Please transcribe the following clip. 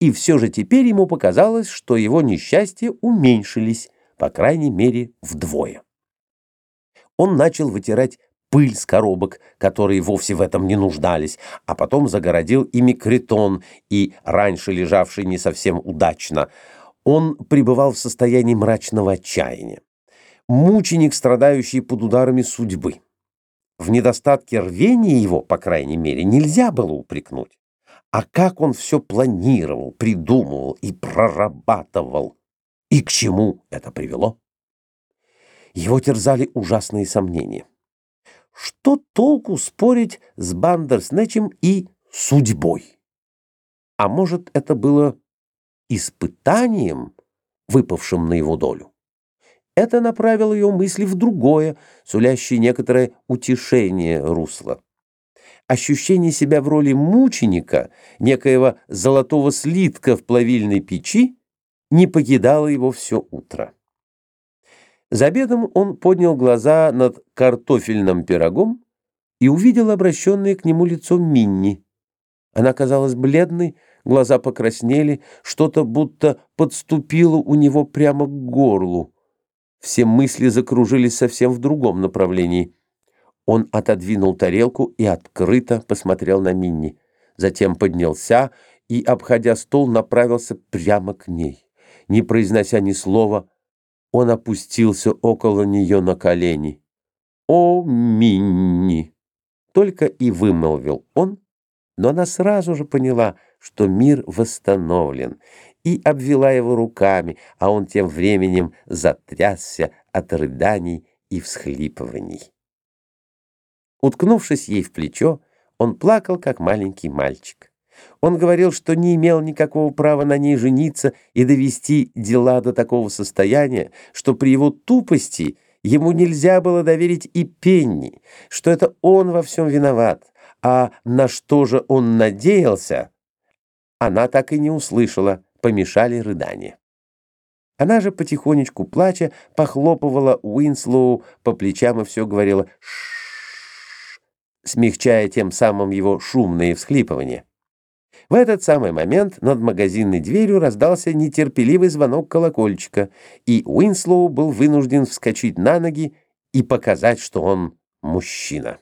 И все же теперь ему показалось, что его несчастья уменьшились, по крайней мере, вдвое. Он начал вытирать пыль с коробок, которые вовсе в этом не нуждались, а потом загородил ими критон и, раньше лежавший не совсем удачно, он пребывал в состоянии мрачного отчаяния. Мученик, страдающий под ударами судьбы. В недостатке рвения его, по крайней мере, нельзя было упрекнуть. А как он все планировал, придумывал и прорабатывал. И к чему это привело? Его терзали ужасные сомнения. Что толку спорить с Бандерснечем и судьбой? А может, это было испытанием, выпавшим на его долю? Это направило ее мысли в другое, сулящее некоторое утешение русла. Ощущение себя в роли мученика, некоего золотого слитка в плавильной печи, не покидало его все утро. За обедом он поднял глаза над картофельным пирогом и увидел обращенное к нему лицо Минни. Она казалась бледной, глаза покраснели, что-то будто подступило у него прямо к горлу. Все мысли закружились совсем в другом направлении. Он отодвинул тарелку и открыто посмотрел на Минни. Затем поднялся и, обходя стол, направился прямо к ней. Не произнося ни слова, он опустился около нее на колени. «О, Минни!» Только и вымолвил он, но она сразу же поняла, что мир восстановлен, и обвела его руками, а он тем временем затрясся от рыданий и всхлипываний. Уткнувшись ей в плечо, он плакал, как маленький мальчик. Он говорил, что не имел никакого права на ней жениться и довести дела до такого состояния, что при его тупости ему нельзя было доверить и пенни, что это он во всем виноват, а на что же он надеялся, она так и не услышала, помешали рыдания. Она же потихонечку плача похлопывала Уинслоу по плечам и все говорила «шшш», смягчая тем самым его шумные всхлипывания. В этот самый момент над магазинной дверью раздался нетерпеливый звонок колокольчика, и Уинслоу был вынужден вскочить на ноги и показать, что он мужчина.